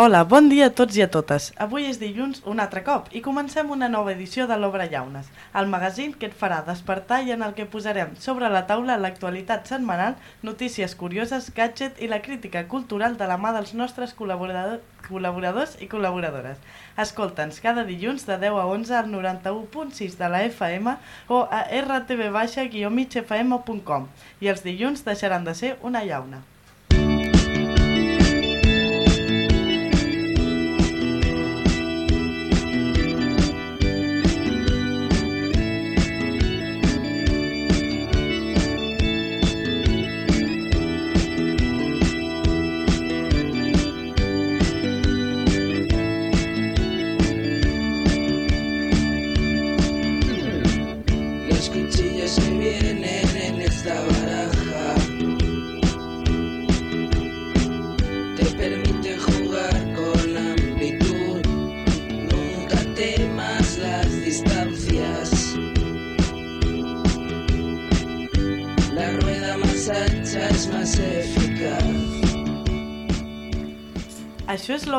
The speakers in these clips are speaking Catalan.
Hola, bon dia a tots i a totes. Avui és dilluns un altre cop i comencem una nova edició de l'Obra Llaunes, el magazín que et farà despertar i en el que posarem sobre la taula l'actualitat setmanal, notícies curioses, gadget i la crítica cultural de la mà dels nostres col·laboradors, i col·laboradores. Escolta'ns cada dilluns de 10 a 11 al 91.6 de la FM o a rtv-migfm.com i els dilluns deixaran de ser una llauna.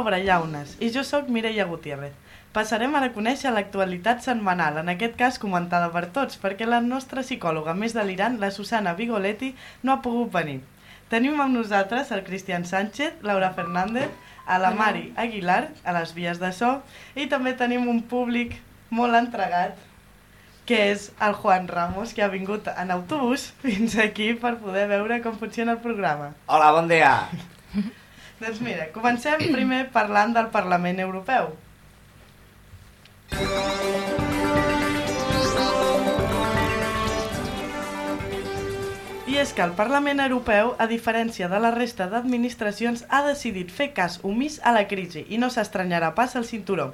L'Obra Llaunes i jo sóc Mireia Gutiérrez. Passarem ara a conèixer l'actualitat setmanal, en aquest cas comentada per tots, perquè la nostra psicòloga més delirant, la Susana Vigoletti, no ha pogut venir. Tenim amb nosaltres el Cristian Sánchez, Laura Fernández, a la Mari Aguilar, a les vies de so, i també tenim un públic molt entregat, que és el Juan Ramos, que ha vingut en autobús fins aquí per poder veure com funciona el programa. Hola, bon dia. Doncs mira, comencem primer parlant del Parlament Europeu. I és que el Parlament Europeu, a diferència de la resta d'administracions, ha decidit fer cas omís a la crisi i no s'estranyarà pas el cinturó.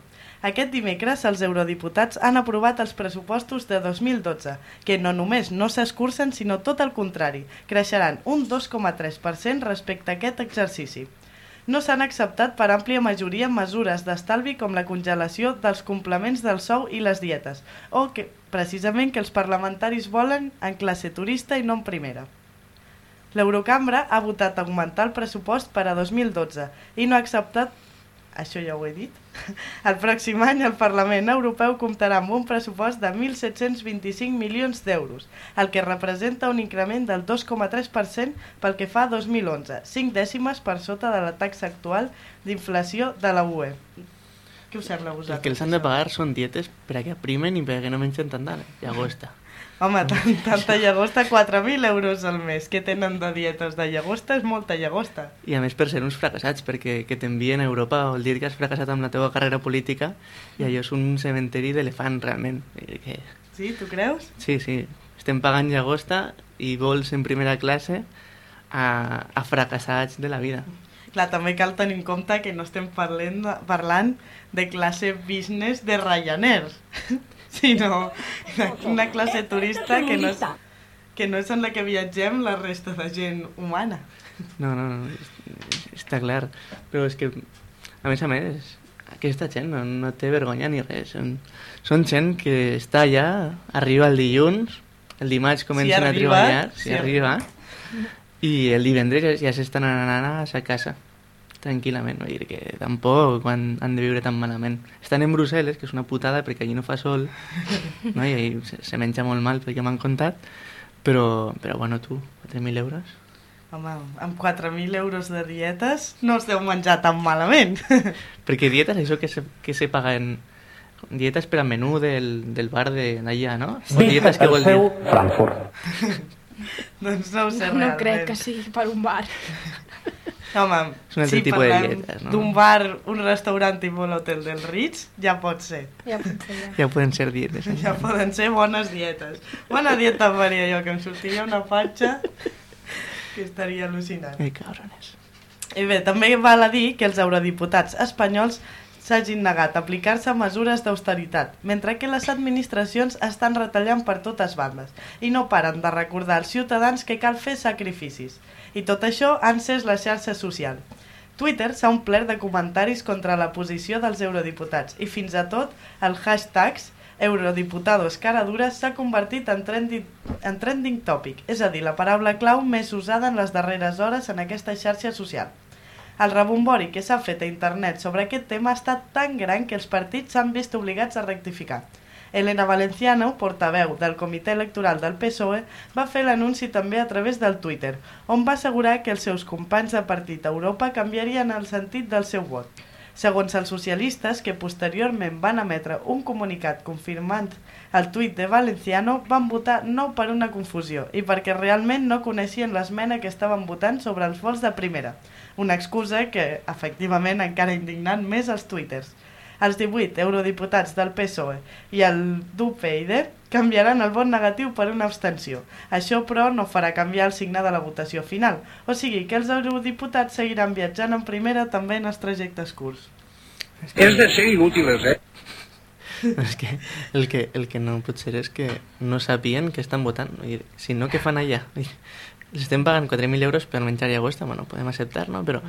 Aquest dimecres els eurodiputats han aprovat els pressupostos de 2012, que no només no s'escurcen, sinó tot el contrari, creixeran un 2,3% respecte a aquest exercici no s'han acceptat per àmplia majoria mesures d'estalvi com la congelació dels complements del sou i les dietes, o que precisament que els parlamentaris volen en classe turista i no en primera. L'Eurocambra ha votat augmentar el pressupost per a 2012 i no ha acceptat, això ja ho he dit, el pròxim any el Parlament Europeu comptarà amb un pressupost de 1.725 milions d'euros, el que representa un increment del 2,3% pel que fa a 2011, 5 dècimes per sota de la taxa actual d'inflació de la UE. Què us sembla a vosaltres? El que els han de pagar són dietes per a que aprimen i per a que no mengen tant de llagosta. Home, tant, tanta llagosta, 4.000 euros al mes. Què tenen de dietes de llagosta? És molta llagosta. I a més per ser uns fracassats, perquè que t'envien a Europa vol dir que has fracassat amb la teva carrera política i allò és un cementeri d'elefant, realment. Que... Sí, tu creus? Sí, sí, estem pagant llagosta i vols en primera classe a, a fracassats de la vida. Clar, també cal tenir en compte que no estem parlant de, parlant de classe business de Ryanair, sinó una classe turista que no, és, que no és en la que viatgem la resta de gent humana. No, no, no, està clar. Però és que, a més a més, aquesta gent no, no té vergonya ni res. Són, són gent que està allà, arriba el dilluns, el dimarts comencen a arriba, treballar, si si arriba, i el divendres ja, ja s'estan anant a sa casa tranquil·lament, vull dir que tampoc quan han de viure tan malament. Estan en Brussel·les, que és una putada perquè allí no fa sol, no? i ahí se, se menja molt mal perquè m'han contat, però, però bueno, tu, 4.000 euros... Home, amb 4.000 euros de dietes no es deu menjar tan malament. Perquè dietes, això que se, que se paguen... Dietes per al menú del, del bar de- d'allà, no? O dietes que vol dir... Frankfurt. doncs no ho sé No realment. crec que sigui per un bar. Home, És un altre si tipus de dietes, no? d'un bar, un restaurant tipus l'hotel del Ritz, ja pot ser. Ja pot ser, ja. Ja poden ser dietes. Ja poden ser bones dietes. Bona dieta faria jo, que em sortiria una fatxa que estaria al·lucinant. Ai, cabrones. I bé, també val a dir que els eurodiputats espanyols s'hagin negat a aplicar-se mesures d'austeritat, mentre que les administracions estan retallant per totes bandes i no paren de recordar als ciutadans que cal fer sacrificis. I tot això ha encès la xarxa social. Twitter s'ha omplert de comentaris contra la posició dels eurodiputats i fins a tot el hashtags eurodiputados cara dura s'ha convertit en trending, en trending topic, és a dir, la paraula clau més usada en les darreres hores en aquesta xarxa social. El rebombori que s'ha fet a internet sobre aquest tema ha estat tan gran que els partits s'han vist obligats a rectificar. Elena Valenciano, portaveu del comitè electoral del PSOE, va fer l'anunci també a través del Twitter, on va assegurar que els seus companys de partit a Europa canviarien el sentit del seu vot. Segons els socialistes, que posteriorment van emetre un comunicat confirmant el tuit de Valenciano, van votar no per una confusió i perquè realment no coneixien l'esmena que estaven votant sobre els vols de primera. Una excusa que, efectivament, encara ha indignat més els twitters. Els 18 eurodiputats del PSOE i el d'UPyD canviaran el vot negatiu per una abstenció. Això, però, no farà canviar el signe de la votació final, o sigui que els eurodiputats seguiran viatjant en primera també en els trajectes curts. És de ser inútiles, eh? És que el, que el que no pot ser és que no sapien que estan votant. Vull dir, si no, què fan allà? Els estem pagant 4.000 euros per menjar llagosta, bueno, podem acceptar, no? Però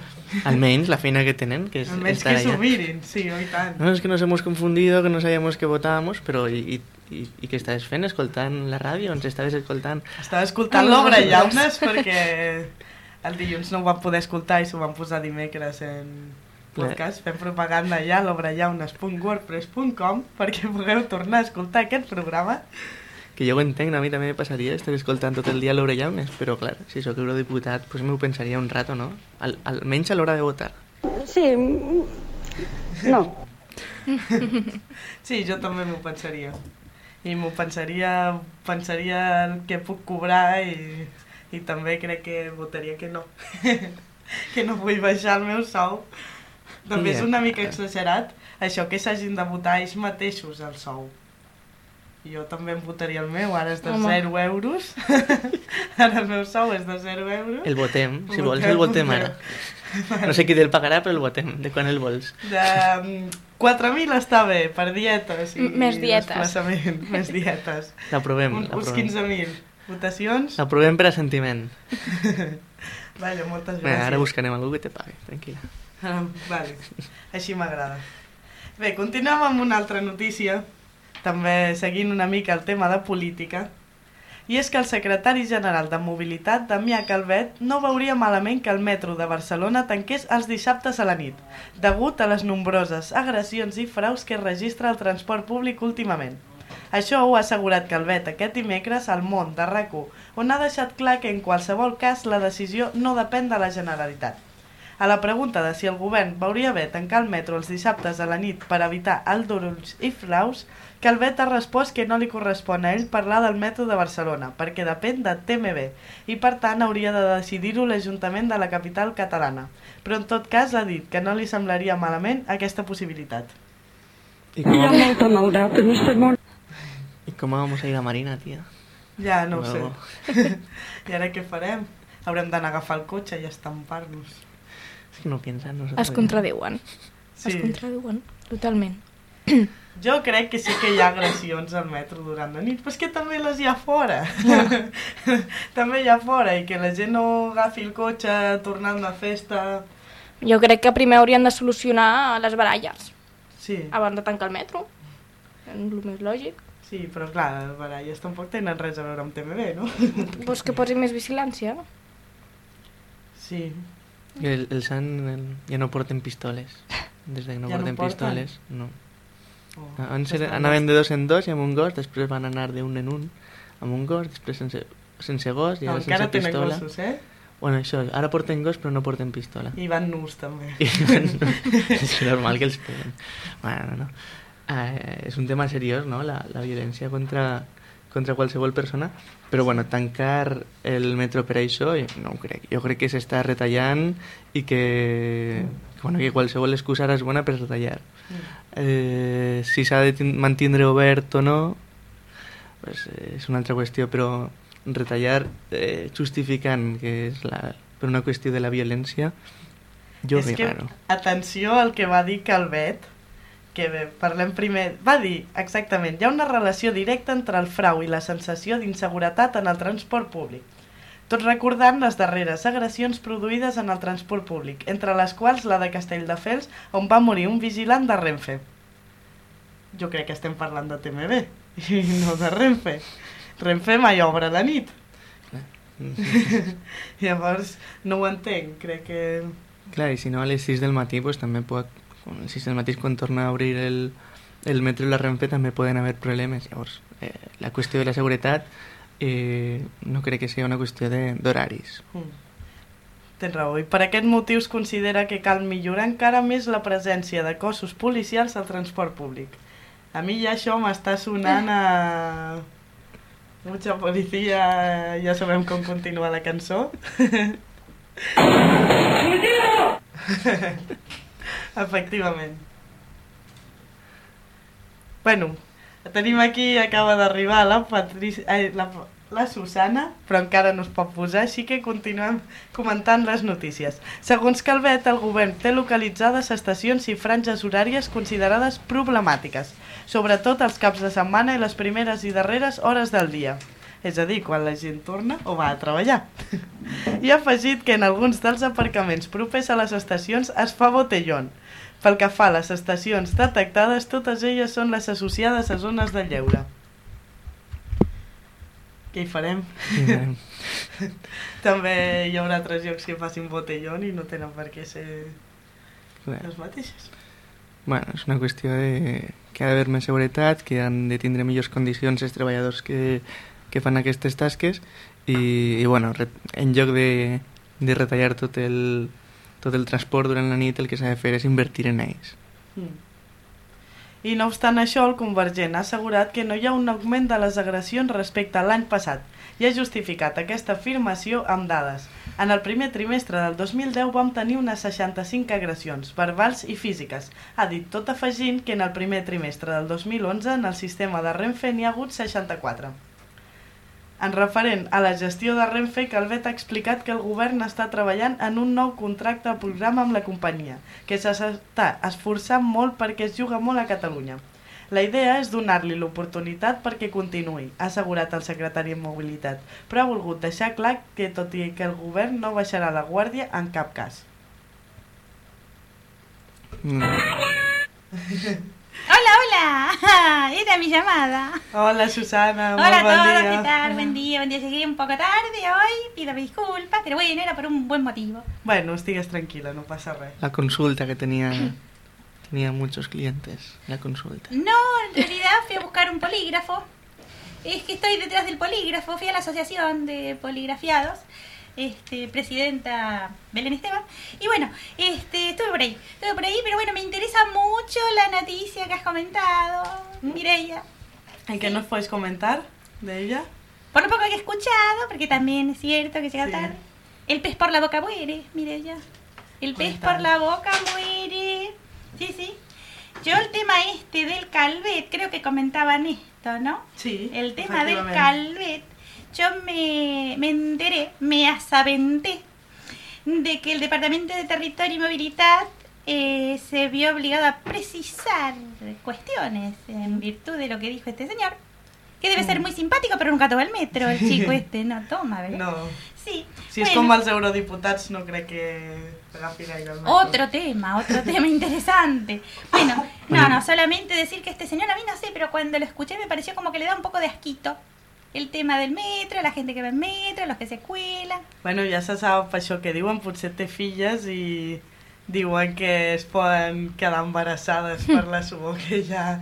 almenys la feina que tenen, que és Almenys estar que s'ho allà. mirin, sí, oi tant. No, es que nos hemos confundido, que no sabíamos que votábamos, però i, i, i què estaves fent? Escoltant la ràdio? Ens estaves escoltant? Estava escoltant l'obra Llaunes perquè el dilluns no ho vam poder escoltar i s'ho van posar dimecres en podcast. Fem propaganda ja a l'obrallaunes.wordpress.com perquè pugueu tornar a escoltar aquest programa. Que jo ho entenc, a mi també me passaria estar escoltant tot el dia l'Obre Llaunes, però clar, si sóc eurodiputat, pues m'ho pensaria un rato, no? Al, almenys a l'hora de votar. Sí, no. Sí, jo també m'ho pensaria. I m'ho pensaria, pensaria el que puc cobrar i, i també crec que votaria que no. que no vull baixar el meu sou. També és una mica exagerat això que s'hagin de votar ells mateixos el sou. Jo també em votaria el meu, ara és de Home. 0 euros. ara el meu sou és de 0 euros. El votem, si vols el votem ara. No sé qui te'l pagarà, però el votem, de quan el vols. De mm, 4.000 està bé, per dietes i més dietes. Més dietes. L'aprovem, Un, uns l'aprovem. 15.000 votacions. L'aprovem per assentiment. Vale, moltes Bé, gràcies. ara buscarem algú que te pagui, tranquil·la. Ah, vale, així m'agrada. Bé, continuem amb una altra notícia, també seguint una mica el tema de política, i és que el secretari general de Mobilitat, Damià Calvet, no veuria malament que el metro de Barcelona tanqués els dissabtes a la nit, degut a les nombroses agressions i fraus que registra el transport públic últimament. Això ho ha assegurat Calvet aquest dimecres al món de rac on ha deixat clar que en qualsevol cas la decisió no depèn de la Generalitat. A la pregunta de si el govern veuria bé tancar el metro els dissabtes a la nit per evitar aldorulls i flaus, Calvet ha respost que no li correspon a ell parlar del metro de Barcelona, perquè depèn de TMB, i per tant hauria de decidir-ho l'Ajuntament de la capital catalana. Però en tot cas ha dit que no li semblaria malament aquesta possibilitat. I Hi com, ha molta maldat en este món. ¿Y cómo vamos a ir a Marina, tía? Ja, no ho Luego. sé. I ara què farem? Haurem d'anar a agafar el cotxe i estampar-nos. Es que no piensan nosotros. Es contradiuen. Sí. Es contradiuen, totalment. Jo crec que sí que hi ha agressions al metro durant la nit, però és que també les hi ha fora. també hi ha fora, i que la gent no agafi el cotxe tornant de festa... Jo crec que primer haurien de solucionar les baralles Sí, abans de tancar el metro. És el més lògic. sí, però clar, les baralles tampoc tenen res a veure amb TMB, no? Pues que posi més vigilància. Sí, el, el San el- ya no porten pistoles. Desde que no Ja no porten porten? pistoles, no. Oh, Abans anaven de dos en dos i amb un gos, després van anar de un en un amb un gos, després sense, sense gos i No, ara encara sense tenen pistola. gossos, eh? Bueno, això, ara porten gos però no porten pistola. I van nus, també. I, bueno, és normal que els peguen. Bueno, no. Eh, és un tema seriós, no?, la, la violència contra, contra qualsevol persona, però bueno, tancar el metro per això, jo no ho crec. Jo crec que s'està retallant i que, que, bueno, que qualsevol excusa ara és bona per retallar. Eh, si s'ha de tin- mantindre obert o no, pues, eh, és una altra qüestió, però retallar eh, justificant que és la, per una qüestió de la violència, jo és veig que, raro. atenció al que va dir Calvet, que bé, parlem primer... Va dir, exactament, hi ha una relació directa entre el frau i la sensació d'inseguretat en el transport públic. Tot recordant les darreres agressions produïdes en el transport públic, entre les quals la de Castelldefels, on va morir un vigilant de Renfe. Jo crec que estem parlant de TMB, i no de Renfe. Renfe mai obre la nit. Llavors, no ho entenc. Crec que Clar, i si no a les 6 del matí, pues, també pot... A les 6 del matí quan torna a obrir el, el metro i la Renfe també poden haver problemes. Llavors, eh, la qüestió de la seguretat eh, no crec que sigui una qüestió de- d'horaris. Mm. Tens raó. I per aquest motiu es considera que cal millorar encara més la presència de cossos policials al transport públic. A mi ja això m'està sonant a... Mucha policia, ja sabem com continua la cançó. Efectivament. Bueno, tenim aquí, acaba d'arribar la, Patrici... Ai, la, la Susana, però encara no es pot posar, així que continuem comentant les notícies. Segons Calvet, el govern té localitzades estacions i franges horàries considerades problemàtiques, sobretot els caps de setmana i les primeres i darreres hores del dia. És a dir, quan la gent torna o va a treballar. I ha afegit que en alguns dels aparcaments propers a les estacions es fa botellón. Pel que fa a les estacions detectades, totes elles són les associades a zones de lleure. Què hi farem? També hi haurà altres llocs que facin botellón i no tenen per què ser clar. les mateixes. Bueno, és una qüestió de que ha d'haver més seguretat, que han de tindre millors condicions els treballadors que, que fan aquestes tasques i, i bueno, en lloc de, de retallar tot el, tot el transport durant la nit, el que s'ha de fer és invertir en ells. Mm. I no obstant això, el Convergent ha assegurat que no hi ha un augment de les agressions respecte a l'any passat i ha justificat aquesta afirmació amb dades. En el primer trimestre del 2010 vam tenir unes 65 agressions, verbals i físiques. Ha dit tot afegint que en el primer trimestre del 2011 en el sistema de Renfe n'hi ha hagut 64. En referent a la gestió de Renfe, Calvet ha explicat que el govern està treballant en un nou contracte programa amb la companyia, que s'està esforçant molt perquè es juga molt a Catalunya. La idea és donar-li l'oportunitat perquè continuï, ha assegurat el secretari de Mobilitat, però ha volgut deixar clar que tot i que el govern no baixarà la guàrdia en cap cas. Mm. Hola, hola. Era mi llamada. Hola Susana, Hola a todos. ¿qué tal? Buen día, buen día. Llegué un poco tarde hoy, pido disculpas, pero bueno, era por un buen motivo. Bueno, estigues tranquil·la, no passa res. La consulta que tenía, tenía muchos clientes, la consulta. No, en realidad fui a buscar un polígrafo. Es que estoy detrás del polígrafo, fui a la asociación de poligrafiados, este, presidenta Belén Esteban. Y bueno, este, estuve por ahí, estuve por ahí, pero bueno, me interesa mucho la noticia que has comentado, Mireia. ¿En qué nos puedes comentar de ella? Por lo poco que he escuchado, porque también es cierto que llega Sí. tarde. El pez por la boca muere, Mireia. El pez Cuéntame. por la boca muere. Sí, sí. Yo el tema este del calvet, creo que comentaban esto, ¿no? Sí, El tema del calvet, yo me, me enteré, me asabenté de que el Departamento de Territorio y Movilidad eh, se vio obligado a precisar cuestiones en virtud de lo que dijo este señor, que debe ser muy simpático, pero nunca toma el metro, el chico este, no toma, ¿verdad? No, Sí. si bueno. com els eurodiputats no crec que. Otro tema, otro tema interesante. Bueno, no, no, solamente decir que este señor, a mí no sé, pero cuando lo escuché me pareció como que le da un poco de asquito. El tema del metro, la gente que va en metro, los que se cuelan. Bueno, ja se sap això que diuen, potser té filles i diuen que es poden quedar embarassades per la suor que hi ha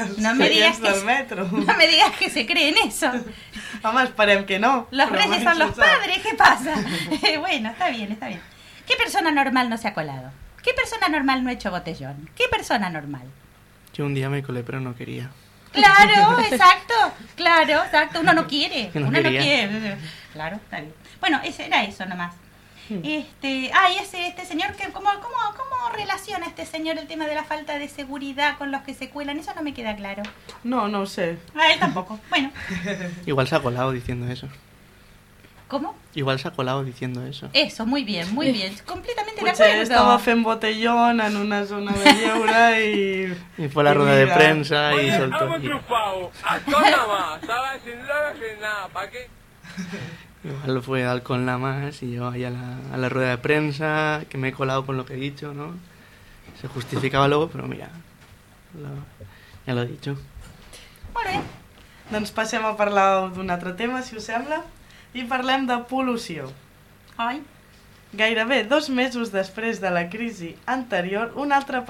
als No me digas que del metro. No me digas que se creen eso. Home, esperem que no. Los reyes son los padres, ¿qué pasa? bueno, está bien, está bien. ¿Qué persona normal no se ha colado? ¿Qué persona normal no ha hecho botellón? ¿Qué persona normal? Yo un día me colé, pero no quería. Claro, exacto, claro, exacto. Uno no quiere, No uno no quiere. Claro, está bien. Bueno, ese era eso nomás. Hmm. Este, ah, y ese, este señor, que, ¿cómo, cómo, ¿cómo relaciona este señor el tema de la falta de seguridad con los que se cuelan? Eso no me queda claro. No, no sé. A él tampoco. Bueno, Igual se ha colado diciendo eso. ¿Cómo? Igual se ha colado diciendo eso. Eso, muy bien, muy bien. Completamente de Potser acuerdo. estava fent botellón en una zona de lleure i... Y fue a la rueda de prensa y soltó. Estamos y- triunfados. Acá nada más. Estaba sin droga, sin nada. ¿Para qué? Igual fue alcohol nada más y yo ahí a la, a la rueda de prensa, que me he colado con lo que he dicho, ¿no? Se justificaba luego, pero mira, lo- ya lo he dicho. Molt bé. Doncs passem a parlar d'un altre tema, si us sembla, i parlem de pol·lució. Ai, Gairebé dos mesos després de la crisi anterior, un altre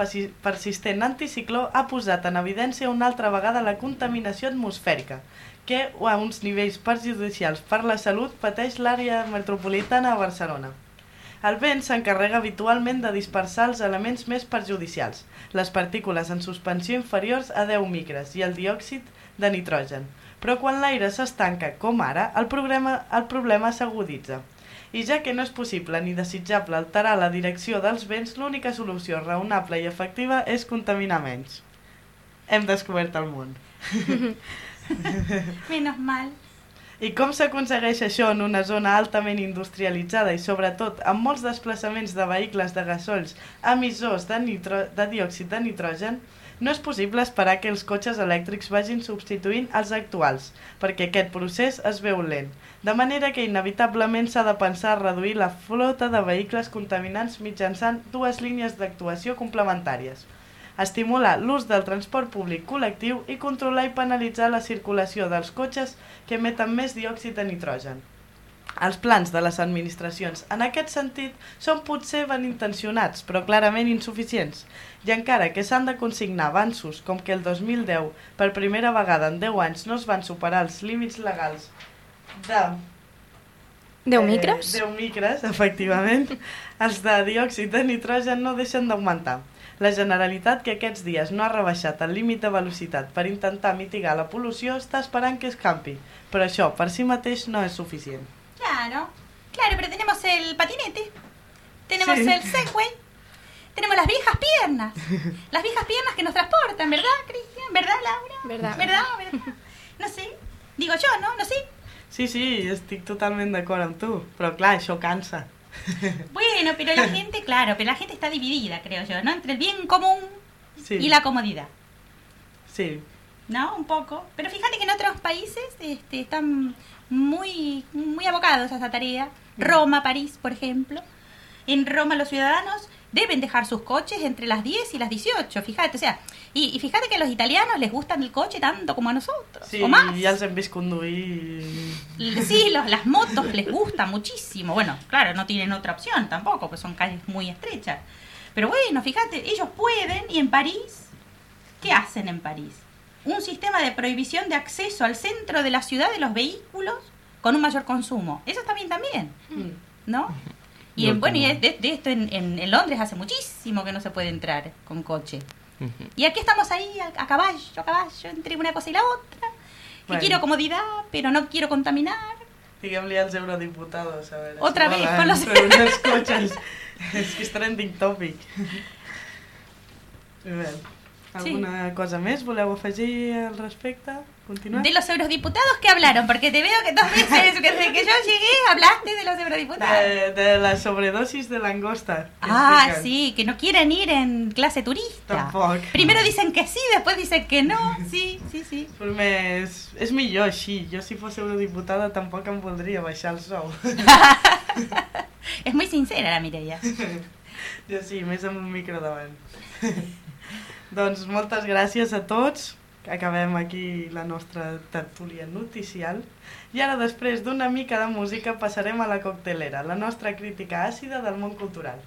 persistent anticicló ha posat en evidència una altra vegada la contaminació atmosfèrica, que a uns nivells perjudicials per la salut pateix l'àrea metropolitana de Barcelona. El vent s'encarrega habitualment de dispersar els elements més perjudicials, les partícules en suspensió inferiors a 10 micres i el diòxid de nitrogen. Però quan l'aire s'estanca, com ara, el problema, el problema s'aguditza. I ja que no és possible ni desitjable alterar la direcció dels vents, l'única solució raonable i efectiva és contaminar menys. Hem descobert el món. Menos mal. I com s'aconsegueix això en una zona altament industrialitzada i sobretot amb molts desplaçaments de vehicles de gasolls emissors de, nitro, de diòxid de nitrogen? No és possible esperar que els cotxes elèctrics vagin substituint els actuals, perquè aquest procés es veu lent. De manera que inevitablement s'ha de pensar a reduir la flota de vehicles contaminants mitjançant dues línies d'actuació complementàries estimular l'ús del transport públic col·lectiu i controlar i penalitzar la circulació dels cotxes que emeten més diòxid de nitrogen. Els plans de les administracions en aquest sentit són potser ben intencionats, però clarament insuficients. I encara que s'han de consignar avanços, com que el 2010, per primera vegada en 10 anys, no es van superar els límits legals de 10 micres? Eh, 10 micres, efectivament. Els de diòxid de nitrogen no deixen d'augmentar. La Generalitat, que aquests dies no ha rebaixat el límit de velocitat per intentar mitigar la pol·lució, està esperant que escampi. Però això, per si mateix, no és suficient. Claro, claro, pero tenemos el patinete, tenemos Sí. el Segway, tenemos las viejas piernas, las viejas piernas que nos transportan, ¿verdad, Cristian? ¿Verdad, Laura? Verdad. ¿Verdad? ¿Verdad? No sé, digo yo, ¿no? No sé. Sí, sí, estic totalment d'acord amb tu, però clar, això cansa. Bueno, pero la gente, claro, pero la gente está dividida, creo yo, ¿no? Entre el bien común Sí, y la comodidad, sí. ¿no? Un poco. Pero fíjate que en otros países este, están muy, muy abocados a esa tarea. Roma, París, por ejemplo. En Roma los ciudadanos deben dejar sus coches entre las 10 y las 18, fíjate, o sea, y, y fíjate que a los italianos les gustan el coche tanto como a nosotros, Sí, o más. vist conduir... i- Sí, los- las motos les gusta muchísimo. Bueno, claro, no tienen otra opción tampoco, pues son calles muy estrechas. Pero bueno, fíjate, ellos pueden y en París, ¿qué hacen en París? Un sistema de prohibición de acceso al centro de la ciudad de los vehículos con un mayor consumo. Eso está bien también, Mm. ¿no? Y en- bueno, y de, de esto en, en- en Londres hace muchísimo que no se puede entrar con coche. Y aquí estamos ahí a, a caballo, a caballo, entre una cosa y la otra. Que Bueno. quiero comodidad, pero no quiero contaminar. Diguem-li als eurodiputados, a veure... Otra vez, con los- cotxes. és que és trending topic. Bé, alguna cosa més voleu afegir al respecte? Continuar? De los eurodiputados que hablaron, porque te veo que dos veces que desde que yo llegué hablaste de los eurodiputados. de, de la sobredosis de langosta. ah, expliquen. sí, que no quieren ir en clase turista. Tampoc. Primero dicen que sí, después dicen que no. Sí, sí, sí. Però més, és millor així. Jo si fos eurodiputada tampoc em voldria baixar el sou. Es muy sincera la Mireia. jo sí, més amb un micro davant. doncs moltes gràcies a tots. Acabem aquí la nostra tertúlia noticial. I ara, després d'una mica de música, passarem a la coctelera, la nostra crítica àcida del món cultural.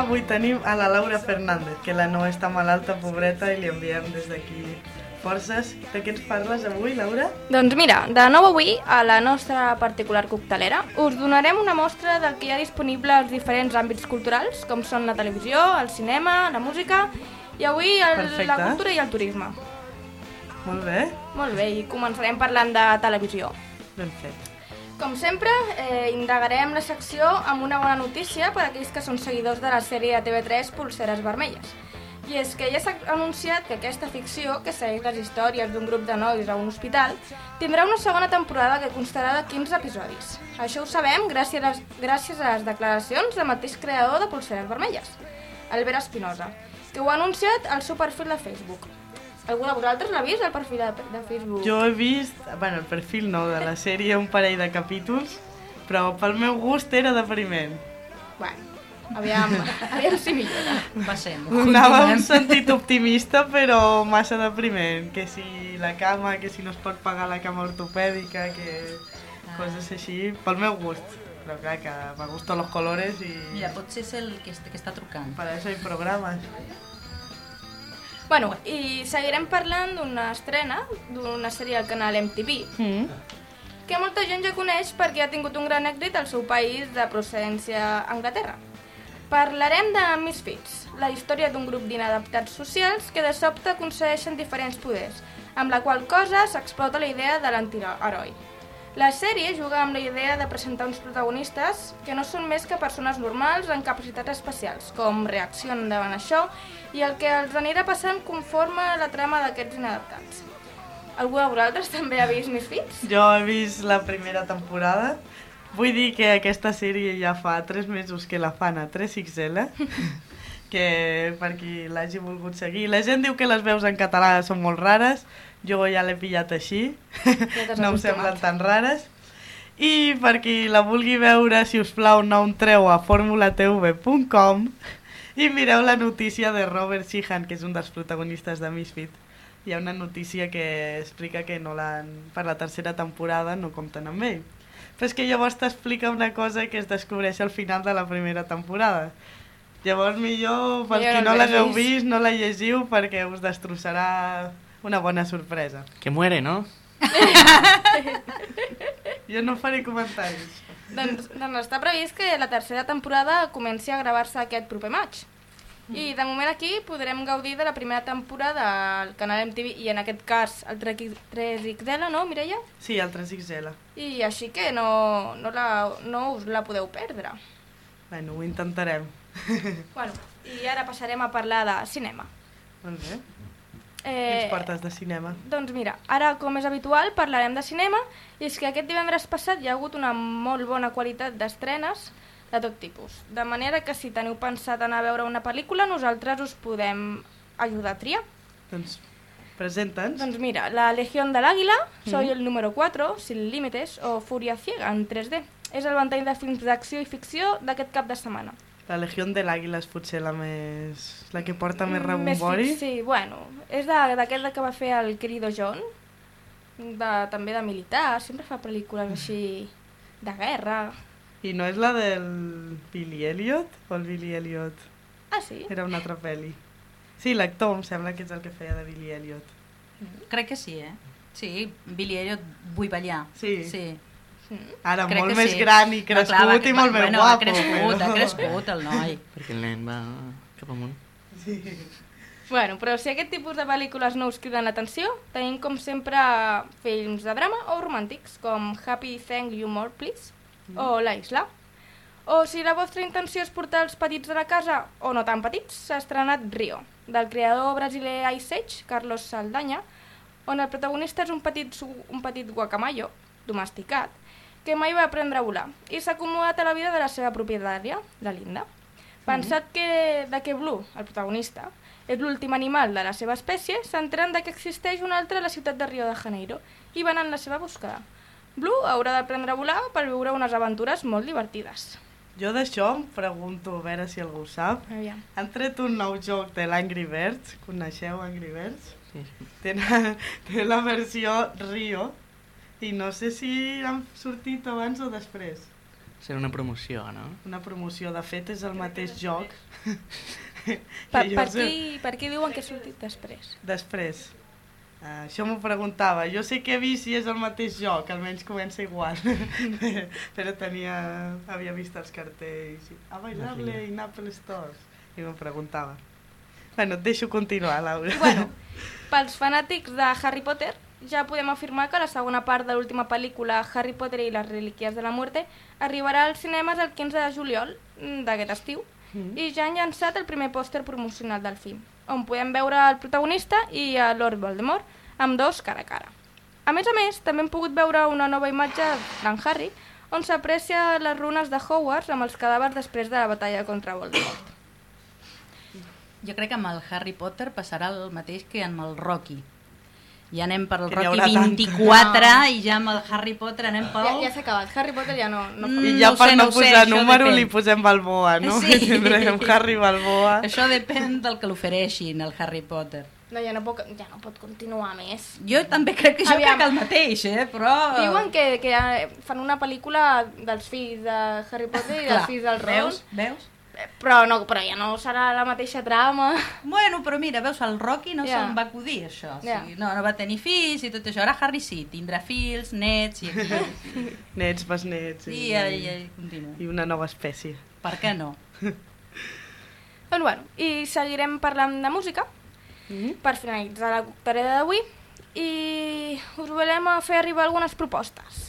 Avui tenim a la Laura Fernández, que la no està malalta, pobreta, i li enviem des d'aquí forces. De què ens parles avui, Laura? Doncs mira, de nou avui, a la nostra particular coctelera, us donarem una mostra del que hi ha disponible als diferents àmbits culturals, com són la televisió, el cinema, la música, i avui el, Perfecte. la cultura i el turisme. Molt bé, Molt bé, i començarem parlant de televisió. ben fet. Com sempre, eh, indagarem la secció amb una bona notícia per a aquells que són seguidors de la sèrie de TV3 Pulseres Vermelles. I és que ja s'ha anunciat que aquesta ficció, que segueix les històries d'un grup de nois a un hospital, tindrà una segona temporada que constarà de 15 episodis. Això ho sabem gràcies a les, gràcies a les declaracions del mateix creador de Pulseres Vermelles, Albert Espinosa, que ho ha anunciat al seu perfil de Facebook. Algú de vosaltres l'ha vist, el perfil de, de Facebook? Jo he vist, bueno, el perfil no, de la sèrie, un parell de capítols, però pel meu gust era depriment. Bueno, aviam, aviam si millora. Passem. Donava un sentit optimista, però massa depriment. Que si la cama, que si no es pot pagar la cama ortopèdica, que coses així, pel meu gust. Però clar, que me gustan los colores i Mira, potser és el que, est- que està trucant. para eso hay programas. Bueno, i seguirem parlant d'una estrena d'una sèrie al canal MTV, Mm. que molta gent ja coneix perquè ha tingut un gran èxit al seu país de procedència Anglaterra. Parlarem de Misfits, la història d'un grup d'inadaptats socials que de sobte aconsegueixen diferents poders, amb la qual cosa s'explota la idea de l'antiheroi. La sèrie juga amb la idea de presentar uns protagonistes que no són més que persones normals amb capacitats especials, com reaccionen davant això i el que els anirà passant conforme la trama d'aquests inadaptats. Algú de vosaltres també ha vist Misfits? Jo he vist la primera temporada. Vull dir que aquesta sèrie ja fa 3 mesos que la fan a 3XL, que per qui l'hagi volgut seguir. La gent diu que les veus en català són molt rares, jo ja l'he pillat així, t'has no em semblen tan rares. I per qui la vulgui veure, si us plau, no entreu a formulatv.com i mireu la notícia de Robert Sheehan, que és un dels protagonistes de Misfit. Hi ha una notícia que explica que no per la tercera temporada no compten amb ell. Però és que llavors t'explica una cosa que es descobreix al final de la primera temporada. Llavors millor, per Millor qui no l'hagueu vist, no la llegiu perquè us destrossarà una bona sorpresa. Que muere, ¿no? Jo no faré comentaris. Doncs, doncs està previst que la tercera temporada comenci a gravar-se aquest proper maig. I de moment aquí podrem gaudir de la primera temporada al canal MTV i en aquest cas el 3XL, no, Mireia? Sí, el 3XL. I així que no, no, la, no us la podeu perdre. Bueno, ho intentarem. Bueno, i ara passarem a parlar de cinema. Molt bé. Eh, ens portes de cinema? Doncs mira, ara com és habitual parlarem de cinema i és que aquest divendres passat hi ha hagut una molt bona qualitat d'estrenes de tot tipus. De manera que si teniu pensat anar a veure una pel·lícula nosaltres us podem ajudar a triar. Doncs presenta'ns. Doncs mira, La Legión del Águila, Soy Mhm. el número 4, Sin límites o Fúria ciega en 3D. És el ventall de films d'acció i ficció d'aquest cap de setmana. La Legió de l'Àguila és potser la més... la que porta més Mm, rebombori. fic- Sí, bueno, és de- d'aquell que va fer el querido John, de, també de militar, sempre fa pel·lícules així de guerra. I no és la del Billy Elliot? O el Billy Elliot? Ah, sí? Era una altra pel·li. Sí, l'actor em sembla que és el que feia de Billy Elliot. Crec que sí, eh? Sí, Billy Elliot vull ballar. Sí. sí. Ara, Crec molt més sí. gran i No, crescut clar, va- i molt va- més bueno, guapo. Ha crescut, però... ha crescut el noi. Perquè el nen va cap amunt. Sí. Bueno, però si aquest tipus de pel·lícules no us criden l'atenció, tenim com sempre films de drama o romàntics, com Happy Thank You More Please o La Isla. O si la vostra intenció és portar els petits de la casa, o no tan petits, s'ha estrenat Rio, del creador brasiler Ice Age, Carlos Saldaña, on el protagonista és un petit, un petit guacamayo, domesticat, que mai va aprendre a volar i s'ha acomodat a la vida de la seva propietària, la Linda. Pensat que, de que Blue, el protagonista, és l'últim animal de la seva espècie, s'entren de que existeix un altre a la ciutat de Rio de Janeiro i van en la seva búsqueda. Blue haurà d'aprendre a volar per viure unes aventures molt divertides. Jo d'això em pregunto, a veure si algú ho sap. Aviam. Han tret un nou joc de l'Angry Birds. Coneixeu Angry Birds? Sí, sí. Tenen, té la versió Rio i no sé si han sortit abans o després. Serà una promoció, no? Una promoció, de fet, és el mateix joc. Per, per, qui, per qui diuen que ha sortit després? Després. Uh, això m'ho preguntava. Jo sé que he vist si és el mateix joc, almenys comença igual. Però tenia... havia vist els cartells. A bailable in Apple Stores. I m'ho preguntava. Bueno, et deixo continuar, Laura. Bueno, pels fanàtics de Harry Potter, ja podem afirmar que la segona part de l'última pel·lícula Harry Potter i les relíquies de la muerte arribarà als cinemes el 15 de juliol mm, d'aquest estiu Mm. i ja han llançat el primer pòster promocional del film, on podem veure el protagonista i a Lord Voldemort, amb dos cara a cara. A més a més, també hem pogut veure una nova imatge d'en Harry, on s'aprecia les runes de Hogwarts amb els cadàvers després de la batalla contra Voldemort. Jo crec que amb el Harry Potter passarà el mateix que amb el Rocky. Ja anem per el Rocky haurà tant. 24 i ja amb el Harry Potter anem pel... Ja, ja s'ha acabat. Harry Potter ja no... no. Mm, I ja no per sé, no, no sé, posar això número depèn. li posem Balboa, no? Sí. Tindrem Harry Balboa. Això depèn del que l'ofereixin, el Harry Potter. No, ja no, pot, ja no pot continuar més. Jo també crec que jo Aviam. crec el mateix, eh? Però... Diuen que, que fan una pel·lícula dels fills de Harry Potter i dels fills del Ron, Veus? Veus? Però, no, però ja no serà la mateixa trama. Bueno, però mira, veus, el Rocky no Ja. se'n va acudir, això. O sigui, no, no va tenir fills i tot això. Ara Harry sí, tindrà fills, nets i aquí. Nets, besnets. I, i, i, continua. I una nova espècie. Per què no? Doncs bueno, i seguirem parlant de música per finalitzar la coctelera d'avui i us volem a fer arribar algunes propostes.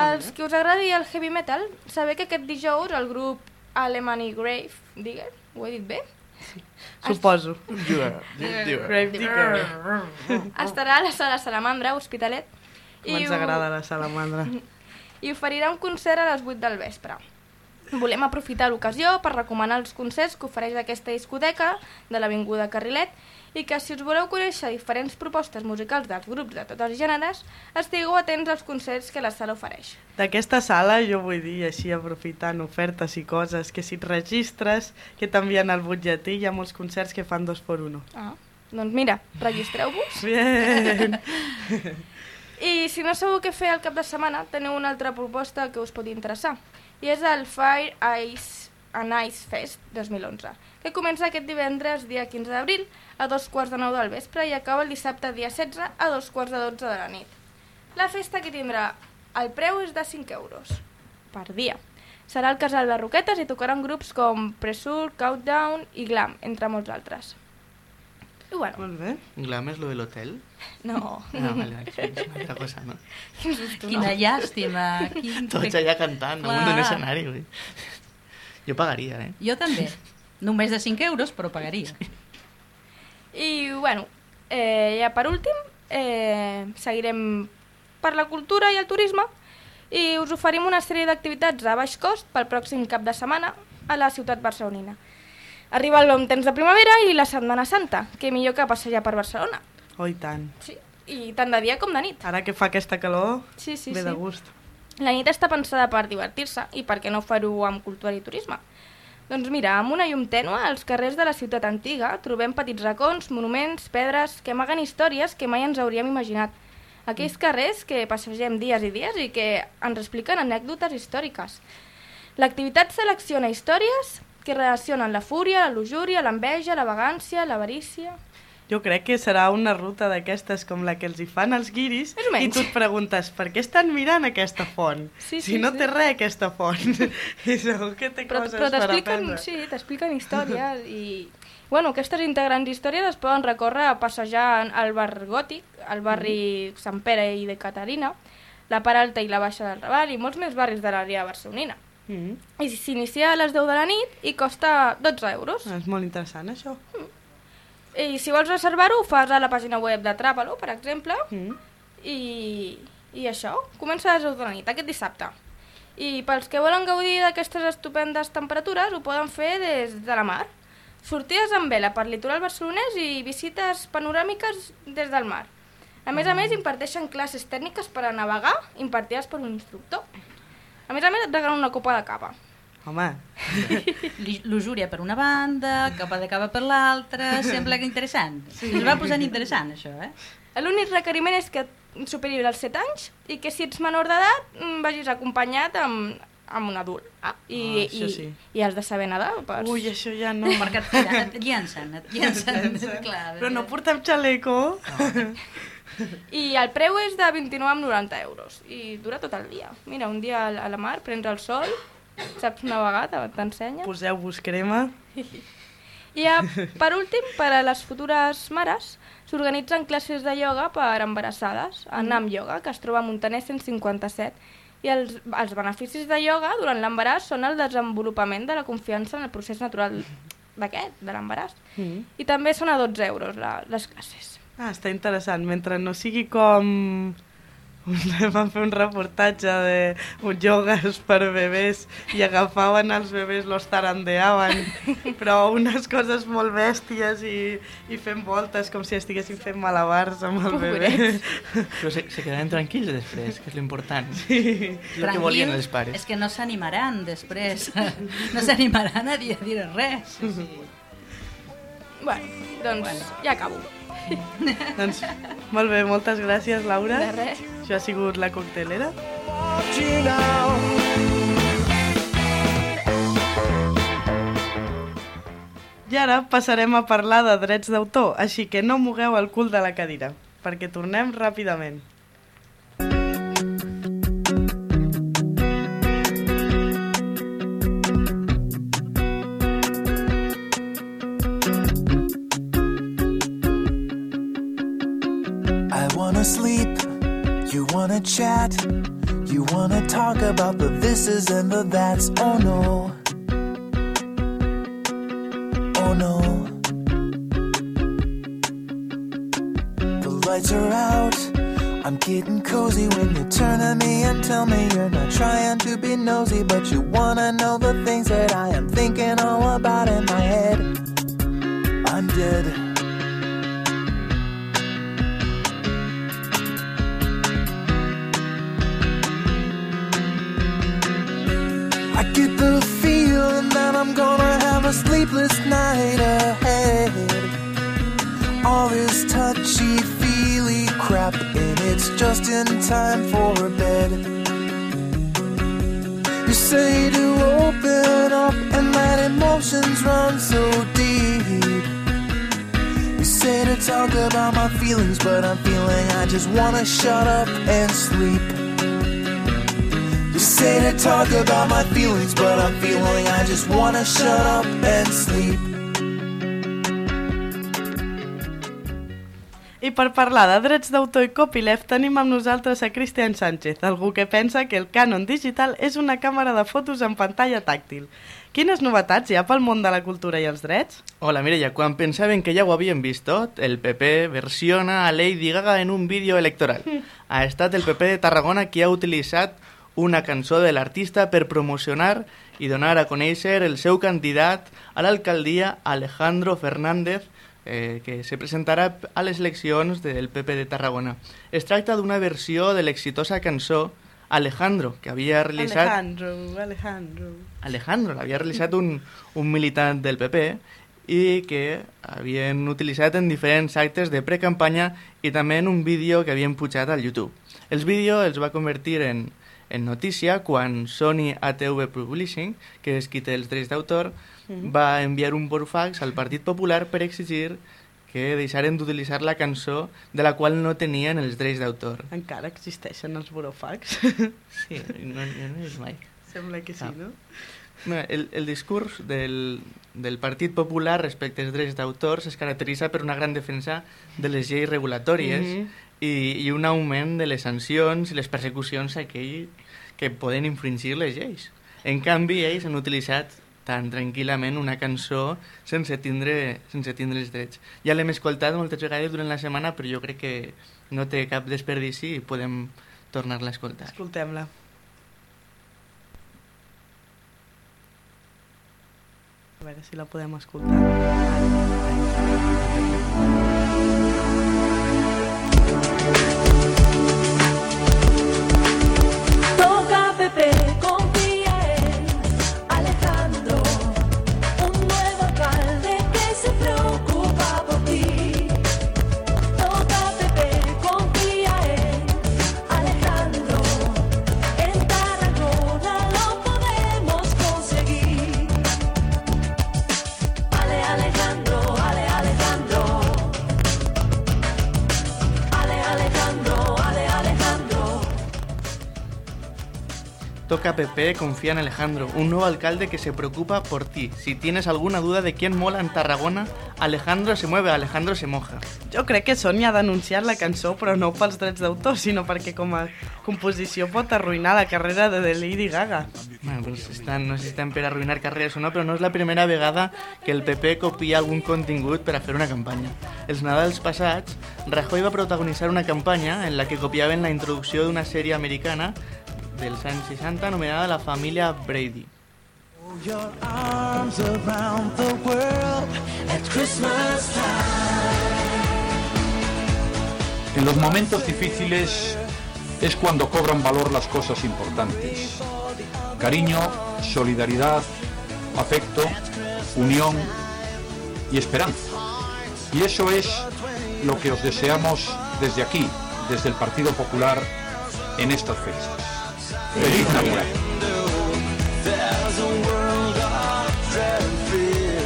Els que us agradi el heavy metal, sabeu que aquest dijous el grup Alemany Grave Digger, ho he dit bé? Suposo. Diu- Grave Digger. Estarà a la sala Salamandra, Hospitalet, Com ens agrada la salamandra. i oferirà un concert a les 8 del vespre. Volem aprofitar l'ocasió per recomanar els concerts que ofereix aquesta discoteca de l'Avinguda Carrilet i que si us voleu conèixer diferents propostes musicals dels grups de tots els gèneres, estigueu atents als concerts que la sala ofereix. D'aquesta sala jo vull dir, així aprofitant ofertes i coses, que si et registres, que t'envien el butlletí, hi ha molts concerts que fan dos per uno. Ah, doncs mira, registreu-vos. Bien! I si no sabeu què fer el cap de setmana, teniu una altra proposta que us pot interessar. I és el Fire Ice and Ice Fest 2011, que comença aquest divendres, dia 15 d'abril, a dos quarts de nou del vespre i acaba el dissabte, dia 16, a dos quarts de 12 de la nit. La festa que tindrà el preu és de 5 euros per dia. Serà al Casal de Roquetes i tocaran grups com Pressure, Countdown i Glam, entre molts altres. I bueno, Molt bé. Glam és lo de l'hotel? no, Ah, vale, és una altra cosa, no? Quina llàstima. Quin... Tots allà cantant, damunt d'un escenari, vull. Jo pagaria, eh? Jo també. Només de 5 euros, però pagaria. I, bueno, eh, ja per últim, eh, seguirem per la cultura i el turisme i us oferim una sèrie d'activitats a baix cost pel pròxim cap de setmana a la ciutat barcelonina. Arriba el bon temps de primavera i la Setmana Santa, que millor que passejar per Barcelona. Oh, i tant. Sí, i tant de dia com de nit. Ara que fa aquesta calor, Sí, sí, ve sí. de gust. La nit està pensada per divertir-se i per què no fer-ho amb cultura i turisme. Doncs mira, amb una llum tènue, als carrers de la ciutat antiga trobem petits racons, monuments, pedres que amaguen històries que mai ens hauríem imaginat. Aquells carrers que passegem dies i dies i que ens expliquen anècdotes històriques. L'activitat selecciona històries que relacionen la fúria, la lujúria, l'enveja, la vagància, l'avarícia... Jo crec que serà una ruta d'aquestes com la que els hi fan els guiris i tu et preguntes per què estan mirant aquesta font? Sí, si sí, no sí. té res aquesta font. I segur que té Però, coses però per aprendre. sí, t'expliquen històries i... Bueno, aquestes integrants històries es poden recórrer a passejar al bar gòtic, al barri Sant Pere i de Caterina, la part alta i la baixa del Raval i molts més barris de l'àrea barcelonina. Mm. I s'inicia a les 10 de la nit i costa 12 euros. És molt interessant, això. I si vols reservar-ho, ho fas a la pàgina web de Travelo, per exemple, Mm. i, i això, comença a les 10 de la nit, aquest dissabte. I pels que volen gaudir d'aquestes estupendes temperatures, ho poden fer des de la mar. Sortides en vela per litoral barcelonès i visites panoràmiques des del mar. A més a més, imparteixen classes tècniques per a navegar, impartides per un instructor. A més a més, et regalen una copa de cava. Home, L'usúria per una banda, capa de cava per l'altra, sembla que interessant. Sí. Es va posant interessant, això, eh? L'únic requeriment és que superior als 7 anys i que si ets menor d'edat mm, vagis acompanyat amb, amb un adult. Ah, i, Ah, i, sí. I has de saber nedar. Per... Ui, això ja no. Perquè et, tiren, et llencen, et llencen. Clar, Però no portem xaleco. I el preu és de 29,90 euros i dura tot el dia. Mira, un dia a la mar, prens el sol, saps navegar, te- t'ensenya. Poseu-vos crema. I ja, per últim, per a les futures mares, s'organitzen classes de ioga per embarassades, a Nam Yoga, que es troba a Montaner 157, i els, els beneficis de ioga durant l'embaràs són el desenvolupament de la confiança en el procés natural d'aquest, de l'embaràs. Mm. I també són a 12 euros la, les classes. Ah, està interessant. Mentre no sigui com... Van fer un reportatge de un iogues per bebès i agafaven els bebès, los tarandeaven, però unes coses molt bèsties i, i fent voltes com si estiguessin fent malabars amb el bebè. Però se, se quedaven tranquils després, que és l'important. Sí. És el que volien els pares. És que no s'animaran després. No s'animaran a dir, a dir res. Sí, sí. Bueno, doncs bueno. ja acabo. Doncs molt bé, moltes gràcies, Laura. De res. Això ha sigut la coctelera. I ara passarem a parlar de drets d'autor, així que no mogueu el cul de la cadira, perquè tornem ràpidament. Chat, you wanna talk about the thises and the that's. Oh no, oh no. The lights are out, I'm getting cozy when you turn to me and tell me you're not trying to be nosy, but you wanna know the things that I am thinking all about in my head. I'm dead. The feeling that I'm gonna have a sleepless night ahead. All this touchy feely crap, and it's just in time for a bed. You say to open up and let emotions run so deep. You say to talk about my feelings, but I'm feeling I just wanna shut up and sleep. Say to talk about my feelings, but I'm feeling I just wanna shut up and sleep. I per parlar de drets d'autor i copyleft tenim amb nosaltres a Cristian Sánchez, algú que pensa que el Canon digital és una càmera de fotos en pantalla tàctil. Quines novetats hi ha pel món de la cultura i els drets? Hola Mireia, quan pensaven que ja ho havien vist tot, el PP versiona a Lady Gaga en un vídeo electoral. Ha estat el PP de Tarragona qui ha utilitzat una cançó de l'artista per promocionar i donar a conèixer el seu candidat a l'alcaldia Alejandro Fernández, eh, que se presentarà a les eleccions del PP de Tarragona. Es tracta d'una versió de l'exitosa cançó Alejandro, que havia realitzat... Alejandro, Alejandro... Alejandro, l'havia realitzat un, un militant del PP i que havien utilitzat en diferents actes de precampanya i també en un vídeo que havien pujat al YouTube. Els vídeos els va convertir en, en notícia quan Sony ATV Publishing, que és qui té els drets d'autor, Mhm. va enviar un burofax al Partit Popular per exigir que deixaren d'utilitzar la cançó de la qual no tenien els drets d'autor. Encara existeixen els burofax? Sí, no, no, és mai. Sembla que sí, Ah. no? No, el, el discurs del, del Partit Popular respecte als drets d'autors es caracteritza per una gran defensa de les lleis regulatòries Mhm. I, i un augment de les sancions i les persecucions aquell que poden infringir les lleis. En canvi, ells han utilitzat tan tranquil·lament una cançó sense tindre, sense tindre els drets. Ja l'hem escoltat moltes vegades durant la setmana, però jo crec que no té cap desperdici i podem tornar-la a escoltar. Escoltem-la. A veure si la podem escoltar. Toca PP, confía en Alejandro, un nuevo alcalde que se preocupa por ti. Si tienes alguna duda de quién mola en Tarragona, Alejandro se mueve, Alejandro se moja. Jo crec que Sony ha denunciat la cançó, però no pels drets d'autor, sinó perquè com a composició pot arruïnar la carrera de Lady Gaga. Bueno, pues estan, no sé si estan per arruïnar carreres o no, però no és la primera vegada que el PP copia algun contingut per a fer una campanya. Els Nadals passats, Rajoy va protagonitzar una campanya en la que copiaven la introducció d'una sèrie americana dels anys 60 anomenada La família Brady. En los momentos difíciles es cuando cobran valor las cosas importantes. Cariño, solidaridad, afecto, unión y esperanza. Y eso es lo que os deseamos desde aquí, desde el Partido Popular, en estas fechas. ¡Feliz Navidad! Fear.